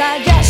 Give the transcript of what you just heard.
I guess.